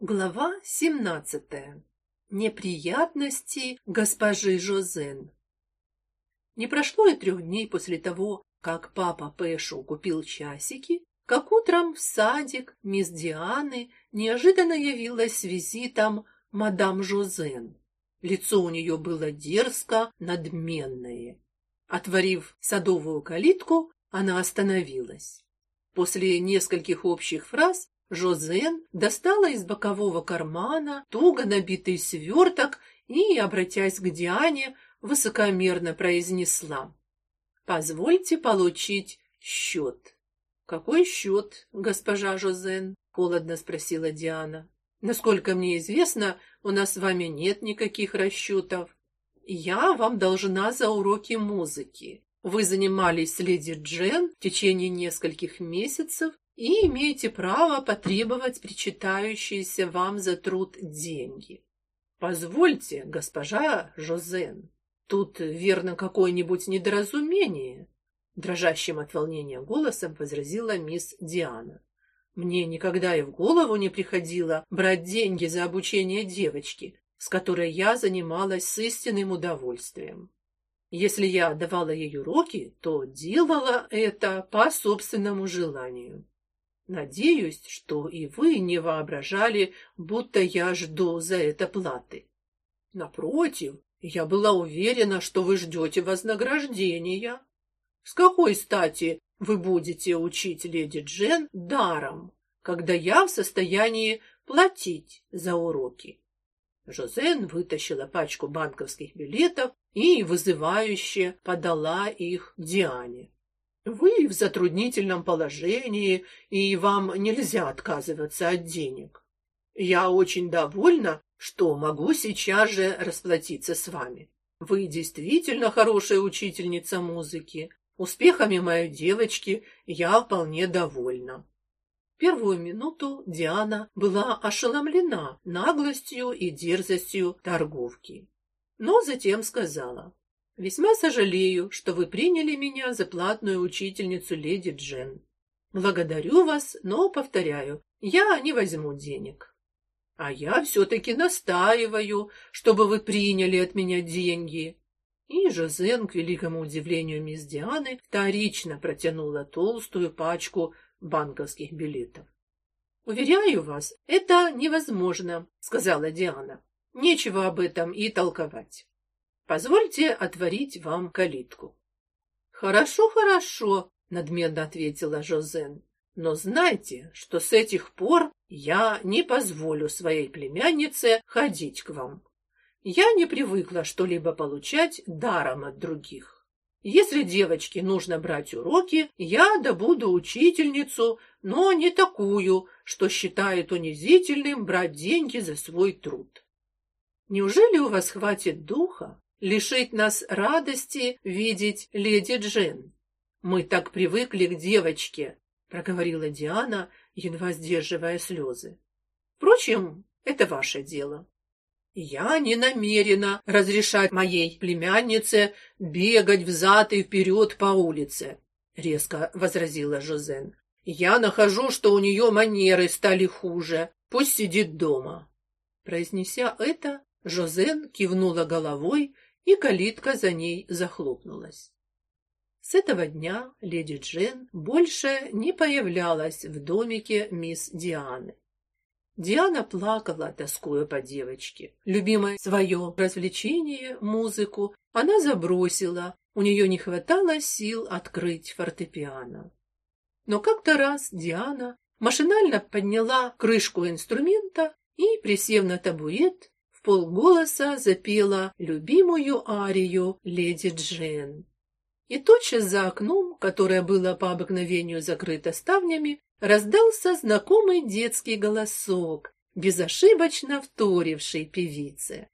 Глава 17. Неприятности госпожи Жозен. Не прошло и трех дней после того, как папа Пэшу купил часики, как утром в садик мисс Дианы неожиданно явилась с визитом мадам Жозен. Лицо у нее было дерзко, надменное. Отворив садовую калитку, она остановилась. После нескольких общих фраз Жозен достала из бокового кармана туго набитый сверток и, обратясь к Диане, высокомерно произнесла: "Позвольте получить счет». "Какой счет, госпожа Жозен?" холодно спросила Диана. "Насколько мне известно, у нас с вами нет никаких расчетов. Я вам должна за уроки музыки. Вы занимались с леди Джен в течение нескольких месяцев и имеете право потребовать причитающиеся вам за труд деньги. Позвольте, госпожа Жозен, тут верно какое-нибудь недоразумение, дрожащим от волнения голосом возразила мисс Диана. Мне никогда и в голову не приходило брать деньги за обучение девочки, с которой я занималась с истинным удовольствием. Если я давала ей уроки, то делала это по собственному желанию. Надеюсь, что и вы не воображали, будто я жду за это платы. Напротив, я была уверена, что вы ждете вознаграждения. С какой стати вы будете учить леди Джен даром, когда я в состоянии платить за уроки? Жозен вытащила пачку банковских билетов и вызывающе подала их Диане. Вы в затруднительном положении, и вам нельзя отказываться от денег. Я очень довольна, что могу сейчас же расплатиться с вами. Вы действительно хорошая учительница музыки. Успехами моей девочки я вполне довольна. Первую минуту Диана была ошеломлена наглостью и дерзостью торговки, но затем сказала: Весьма сожалею, что вы приняли меня за платную учительницу леди Джен. Благодарю вас, но повторяю, я не возьму денег. А я все таки настаиваю, чтобы вы приняли от меня деньги. И Жозен, к великому удивлению мисс Дианы, вторично протянула толстую пачку банковских билетов. Уверяю вас, это невозможно, сказала Диана. Нечего об этом и толковать. Позвольте отворить вам калитку. Хорошо, хорошо, надменно ответила Жозен. Но знайте, что с этих пор я не позволю своей племяннице ходить к вам. Я не привыкла что-либо получать даром от других. Если девочке нужно брать уроки, я добуду учительницу, но не такую, что считает унизительным брать деньги за свой труд. Неужели у вас хватит духа лишить нас радости видеть леди Джен. Мы так привыкли к девочке, проговорила Диана, едва сдерживая слезы. Впрочем, это ваше дело. Я не намерена разрешать моей племяннице бегать взад и вперед по улице, резко возразила Жозен. Я нахожу, что у нее манеры стали хуже. Пусть сидит дома. Произнеся это, Жозен кивнула головой и калитка за ней захлопнулась. С этого дня леди Джен больше не появлялась в домике мисс Дианы. Диана плакала, тоскуя по девочке. Любимое свое развлечение, музыку, она забросила, у нее не хватало сил открыть фортепиано. Но как-то раз Диана машинально подняла крышку инструмента и, присев на табурет, в полголоса запела любимую арию леди Джен. И тотчас за окном, которое было по обыкновению закрыто ставнями, раздался знакомый детский голосок, безошибочно вторивший певице.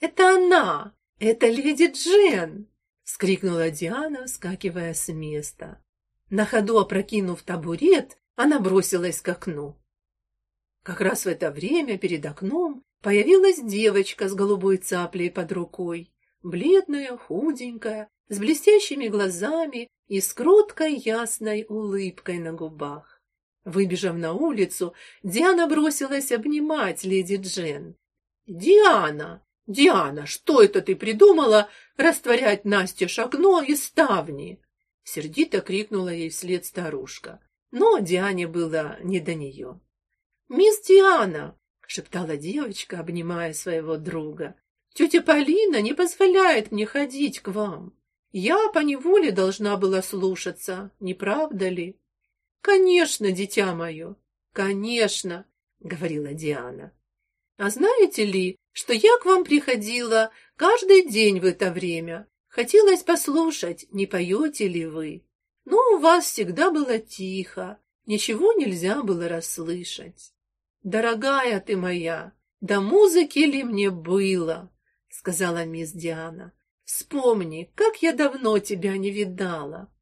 «Это она! Это леди Джен!» — скрикнула Диана, вскакивая с места. На ходу опрокинув табурет, она бросилась к окну. Как раз в это время перед окном Появилась девочка с голубой цаплей под рукой, бледная, худенькая, с блестящими глазами и с кроткой ясной улыбкой на губах. Выбежав на улицу, Диана бросилась обнимать леди Джен. «Диана! Диана, что это ты придумала растворять Насте окно и ставни?» Сердито крикнула ей вслед старушка. Но Диане было не до нее. «Мисс Диана!» — шептала девочка, обнимая своего друга. «Тетя Полина не позволяет мне ходить к вам. Я по неволе должна была слушаться, не правда ли?» Конечно, дитя мое, конечно, говорила Диана. А знаете ли, что я к вам приходила каждый день в это время? Хотелось послушать, не поете ли вы. Но у вас всегда было тихо, ничего нельзя было расслышать. Дорогая ты моя, до музыки ли мне было, сказала мисс Диана. Вспомни, как я давно тебя не видала.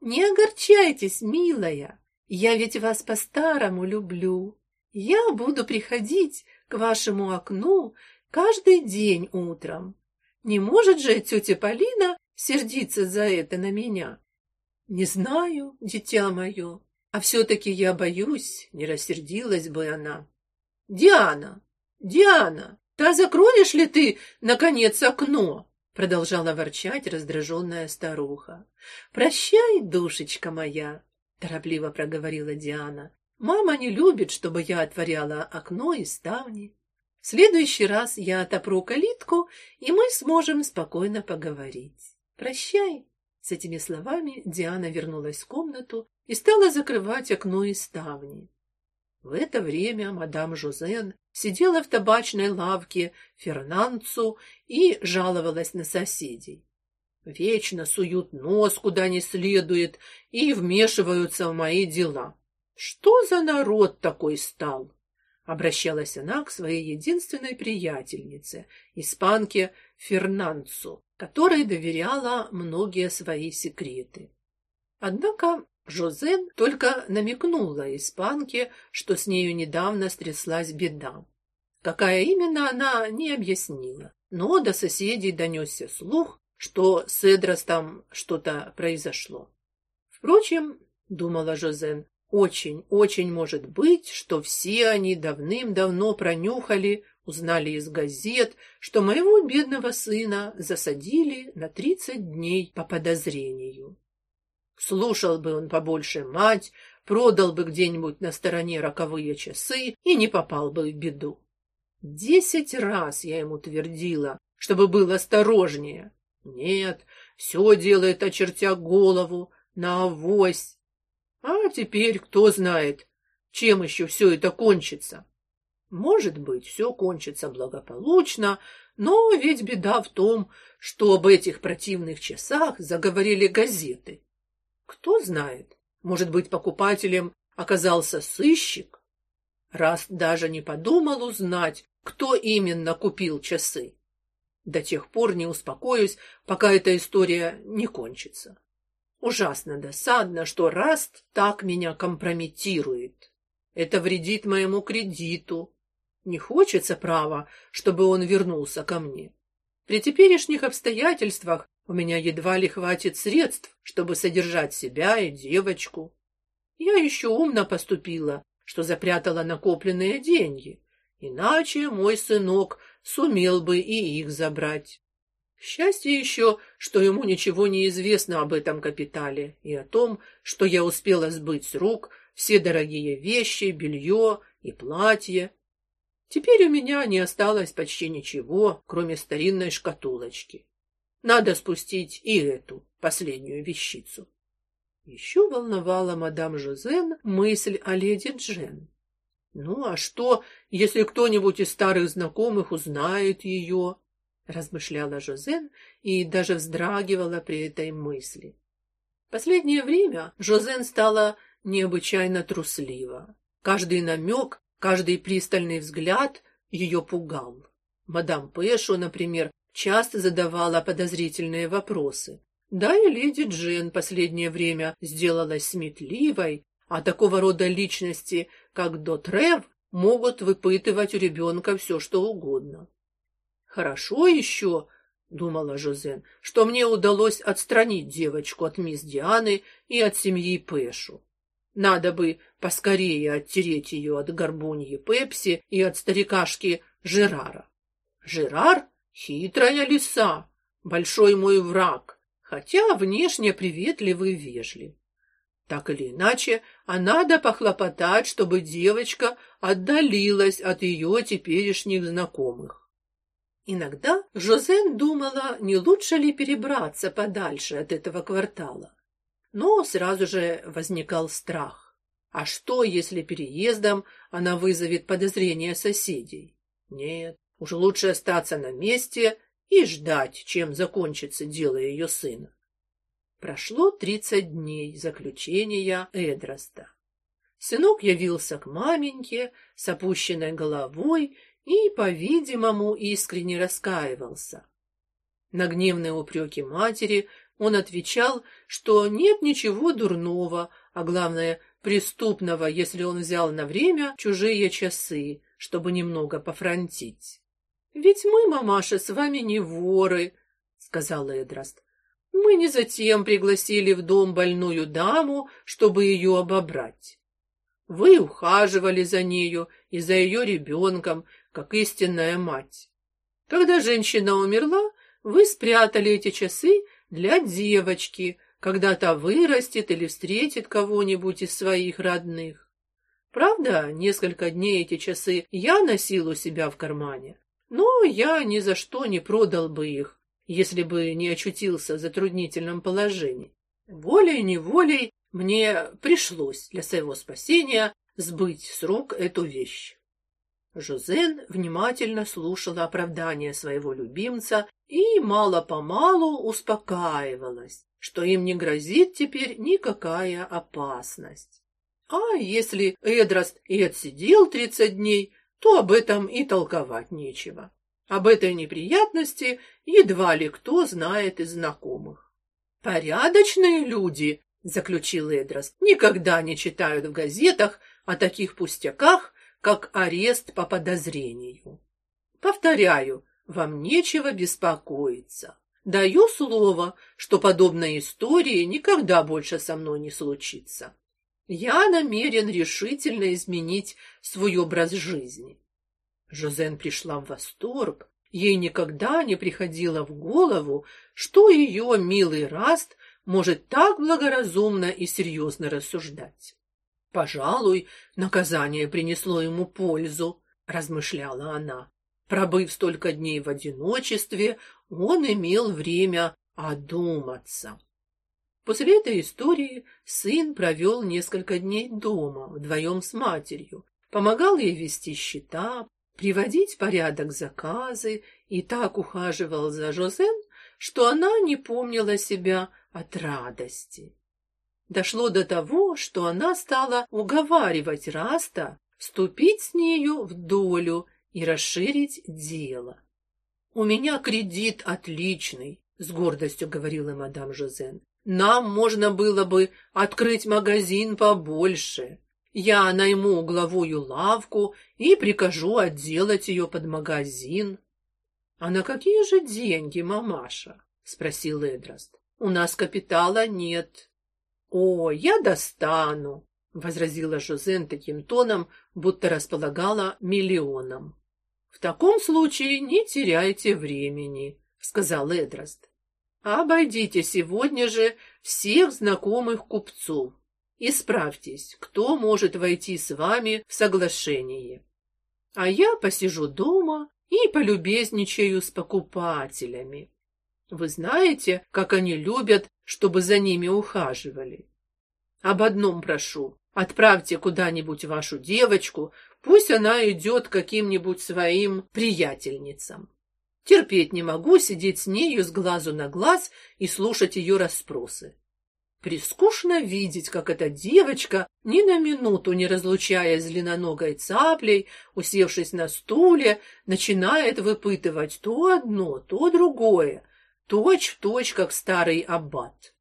Не огорчайтесь, милая. Я ведь вас по-старому люблю. Я буду приходить к вашему окну каждый день утром. Не может же тетя Полина сердиться за это на меня? Не знаю, дитя мое, а все-таки я боюсь, не рассердилась бы она. Диана, Диана, да закроешь ли ты, наконец, окно? продолжала ворчать раздраженная старуха. Прощай, душечка моя, торопливо проговорила Диана. Мама не любит, чтобы я отворяла окно и ставни. В следующий раз я отопру калитку, и мы сможем спокойно поговорить. Прощай. С этими словами Диана вернулась в комнату и стала закрывать окно и ставни. В это время мадам Жозен сидела в табачной лавке Фернанцу и жаловалась на соседей. Вечно суют нос куда не следует и вмешиваются в мои дела. Что за народ такой стал? Обращалась она к своей единственной приятельнице, испанке Фернанцу, которой доверяла многие свои секреты. Однако Жозен только намекнула испанке, что с нею недавно стряслась беда. Какая именно она не объяснила, но до соседей донесся слух, что с Эдростом что-то произошло. Впрочем, думала Жозен, очень, очень может быть, что все они давным-давно пронюхали, узнали из газет, что моего бедного сына засадили на тридцать дней по подозрению. Слушал бы он побольше мать, продал бы где-нибудь на стороне роковые часы и не попал бы в беду. Десять раз я ему твердила, чтобы был осторожнее. Нет, все делает, очертя голову, на авось. А теперь кто знает, чем еще все это кончится. Может быть, все кончится благополучно, но ведь беда в том, что об этих противных часах заговорили газеты. Кто знает, может быть, покупателем оказался сыщик, раз даже не подумал узнать, кто именно купил часы. До тех пор не успокоюсь, пока эта история не кончится. Ужасно досадно, что Раст так меня компрометирует. Это вредит моему кредиту. Не хочется права, чтобы он вернулся ко мне. При теперешних обстоятельствах у меня едва ли хватит средств, чтобы содержать себя и девочку. Я еще умно поступила, что запрятала накопленные деньги. Иначе мой сынок сумел бы и их забрать. Счастье еще, что ему ничего не известно об этом капитале и о том, что я успела сбыть с рук все дорогие вещи, белье и платье. Теперь у меня не осталось почти ничего, кроме старинной шкатулочки. Надо спустить и эту последнюю вещицу. Еще волновала мадам Жозен мысль о леди Джен. Ну а что, если кто-нибудь из старых знакомых узнает ее? размышляла Жозен и даже вздрагивала при этой мысли. Последнее время Жозен стала необычайно труслива. Каждый намек, каждый пристальный взгляд ее пугал. Мадам Пэшу, например, часто задавала подозрительные вопросы. Да и леди Джен последнее время сделалась сметливой, а такого рода личности, как Дотрев, могут выпытывать у ребенка все, что угодно. Хорошо еще, думала Жозен, что мне удалось отстранить девочку от мисс Дианы и от семьи Пэшу. Надо бы поскорее оттереть ее от горбуньи Пепси и от старикашки Жерара. Жерар — хитрая лиса, большой мой враг, хотя внешне приветливый и вежлив. Так или иначе, а надо похлопотать, чтобы девочка отдалилась от ее теперешних знакомых. Иногда Жозен думала, не лучше ли перебраться подальше от этого квартала. Но сразу же возникал страх. А что, если переездом она вызовет подозрения соседей? Нет, уже лучше остаться на месте и ждать, чем закончится дело ее сына. Прошло тридцать дней заключения Эдроста. Сынок явился к маменьке с опущенной головой и, по-видимому, искренне раскаивался. На гневные упреки матери он отвечал, что нет ничего дурного, а главное преступного, если он взял на время чужие часы, чтобы немного пофронтить. Ведь мы, мамаша, с вами не воры, сказал Эдраст. Мы не затем пригласили в дом больную даму, чтобы ее обобрать. Вы ухаживали за нею и за ее ребенком, как истинная мать. Когда женщина умерла, вы спрятали эти часы для девочки, когда та вырастет или встретит кого-нибудь из своих родных. Правда, несколько дней эти часы я носил у себя в кармане, но я ни за что не продал бы их, если бы не очутился в затруднительном положении. Волей-неволей мне пришлось для своего спасения сбыть с рук эту вещь. Жозен внимательно слушала оправдания своего любимца и мало-помалу успокаивалась, что им не грозит теперь никакая опасность. А если Эдраст и отсидел тридцать дней, то об этом и толковать нечего. Об этой неприятности едва ли кто знает из знакомых. Порядочные люди, заключил Эдрос, никогда не читают в газетах о таких пустяках, как арест по подозрению. Повторяю, вам нечего беспокоиться. Даю слово, что подобной истории никогда больше со мной не случится. Я намерен решительно изменить свой образ жизни. Жозен пришла в восторг. Ей никогда не приходило в голову, что ее милый Раст может так благоразумно и серьезно рассуждать. Пожалуй, наказание принесло ему пользу, размышляла она. Пробыв столько дней в одиночестве, он имел время одуматься. После этой истории сын провел несколько дней дома вдвоем с матерью, помогал ей вести счета, приводить порядок заказы и так ухаживал за Жозен, что она не помнила себя от радости. Дошло до того, что она стала уговаривать Раста вступить с нею в долю и расширить дело. У меня кредит отличный, с гордостью говорила мадам Жозен. Нам можно было бы открыть магазин побольше. Я найму угловую лавку и прикажу отделать ее под магазин. А на какие же деньги, мамаша? спросил Эдраст. У нас капитала нет. О, я достану, возразила Жозен таким тоном, будто располагала миллионом. В таком случае не теряйте времени, сказал Эдраст. Обойдите сегодня же всех знакомых купцов. Исправьтесь, кто может войти с вами в соглашение. А я посижу дома и полюбезничаю с покупателями. Вы знаете, как они любят, чтобы за ними ухаживали. Об одном прошу: отправьте куда-нибудь вашу девочку, пусть она идет к каким-нибудь своим приятельницам. Терпеть не могу сидеть с нею с глазу на глаз и слушать ее расспросы. Прискучно видеть, как эта девочка, ни на минуту не разлучаясь с длинноногой цаплей, усевшись на стуле, начинает выпытывать то одно, то другое, точь в точь, как старый аббат.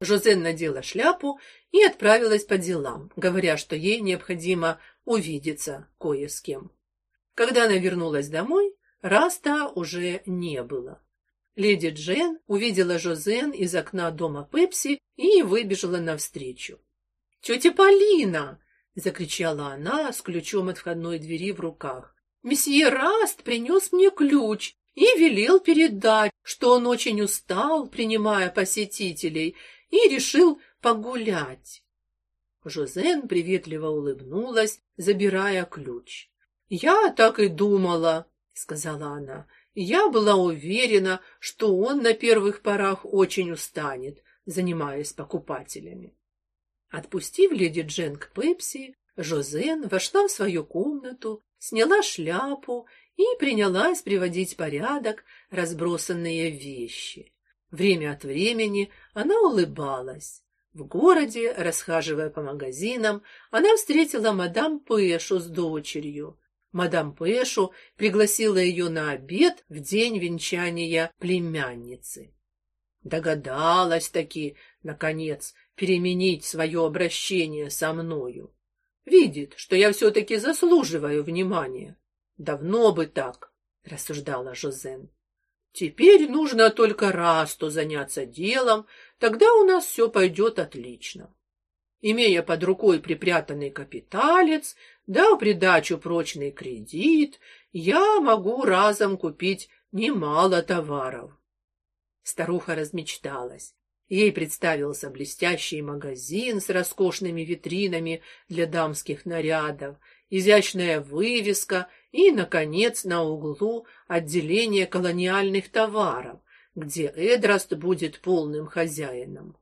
Жозен надела шляпу и отправилась по делам, говоря, что ей необходимо увидеться кое с кем. Когда она вернулась домой, Раста уже не было. Леди Джен увидела Жозен из окна дома Пепси и выбежала навстречу. Тетя Полина, закричала она с ключом от входной двери в руках. Месье Раст принес мне ключ и велел передать, что он очень устал, принимая посетителей, и решил погулять. Жозен приветливо улыбнулась, забирая ключ. Я так и думала, сказала она. Я была уверена, что он на первых порах очень устанет, занимаясь покупателями. Отпустив леди Джен к Пепси, Жозен вошла в свою комнату, сняла шляпу и принялась приводить в порядок разбросанные вещи. Время от времени она улыбалась. В городе, расхаживая по магазинам, она встретила мадам Пэшу с дочерью. Мадам Пэшу пригласила ее на обед в день венчания племянницы. Догадалась таки, наконец, переменить свое обращение со мною. Видит, что я все таки заслуживаю внимания. Давно бы так, рассуждала Жозен. Теперь нужно только раз то заняться делом, тогда у нас все пойдет отлично. Имея под рукой припрятанный капиталец, да в придачу прочный кредит, я могу разом купить немало товаров. Старуха размечталась. Ей представился блестящий магазин с роскошными витринами для дамских нарядов, изящная вывеска и, наконец, на углу отделение колониальных товаров, где Эдраст будет полным хозяином.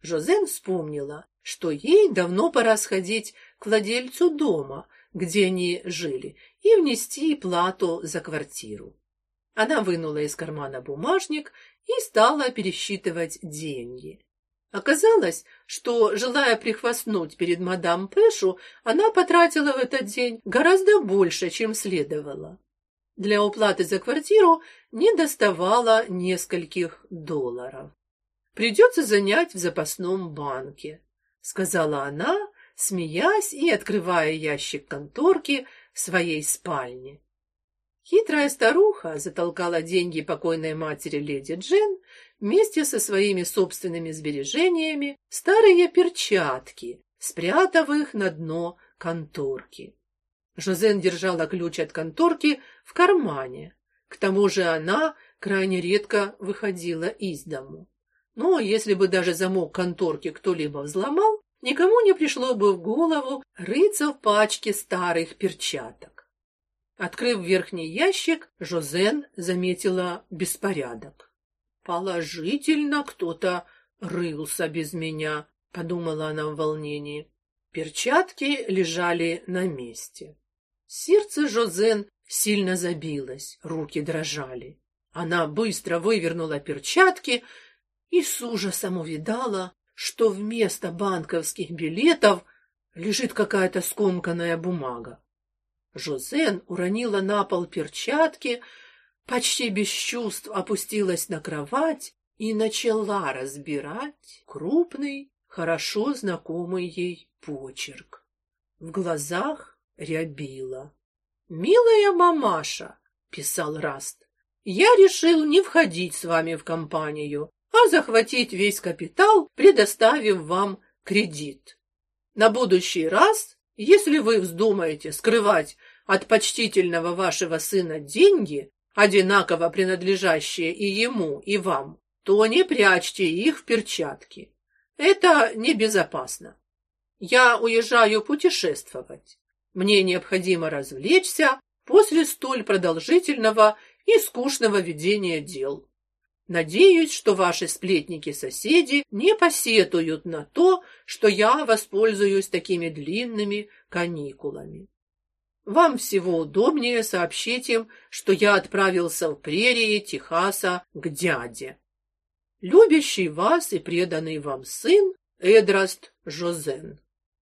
Жозен вспомнила, что ей давно пора сходить к владельцу дома, где они жили, и внести плату за квартиру. Она вынула из кармана бумажник и стала пересчитывать деньги. Оказалось, что, желая прихвастнуть перед мадам Пэшу, она потратила в этот день гораздо больше, чем следовало. Для уплаты за квартиру не доставало нескольких долларов. Придется занять в запасном банке, сказала она, смеясь и открывая ящик конторки в своей спальне. Хитрая старуха затолкала деньги покойной матери леди Джен вместе со своими собственными сбережениями в старые перчатки, спрятав их на дно конторки. Жозен держала ключ от конторки в кармане. К тому же она крайне редко выходила из дому. Но если бы даже замок конторки кто-либо взломал, никому не пришло бы в голову рыться в пачке старых перчаток. Открыв верхний ящик, Жозен заметила беспорядок. Положительно кто-то рылся без меня, подумала она в волнении. Перчатки лежали на месте. Сердце Жозен сильно забилось, руки дрожали. Она быстро вывернула перчатки и с ужасом увидала, что вместо банковских билетов лежит какая-то скомканная бумага. Жозен уронила на пол перчатки, почти без чувств опустилась на кровать и начала разбирать крупный, хорошо знакомый ей почерк. В глазах рябило. «Милая мамаша», — писал Раст, — «я решил не входить с вами в компанию, а захватить весь капитал, предоставив вам кредит. На будущий раз если вы вздумаете скрывать от почтительного вашего сына деньги, одинаково принадлежащие и ему, и вам, то не прячьте их в перчатки. Это небезопасно. Я уезжаю путешествовать. Мне необходимо развлечься после столь продолжительного и скучного ведения дел. Надеюсь, что ваши сплетники-соседи не посетуют на то, что я воспользуюсь такими длинными каникулами. Вам всего удобнее сообщить им, что я отправился в прерии Техаса к дяде. Любящий вас и преданный вам сын Эдраст Жозен.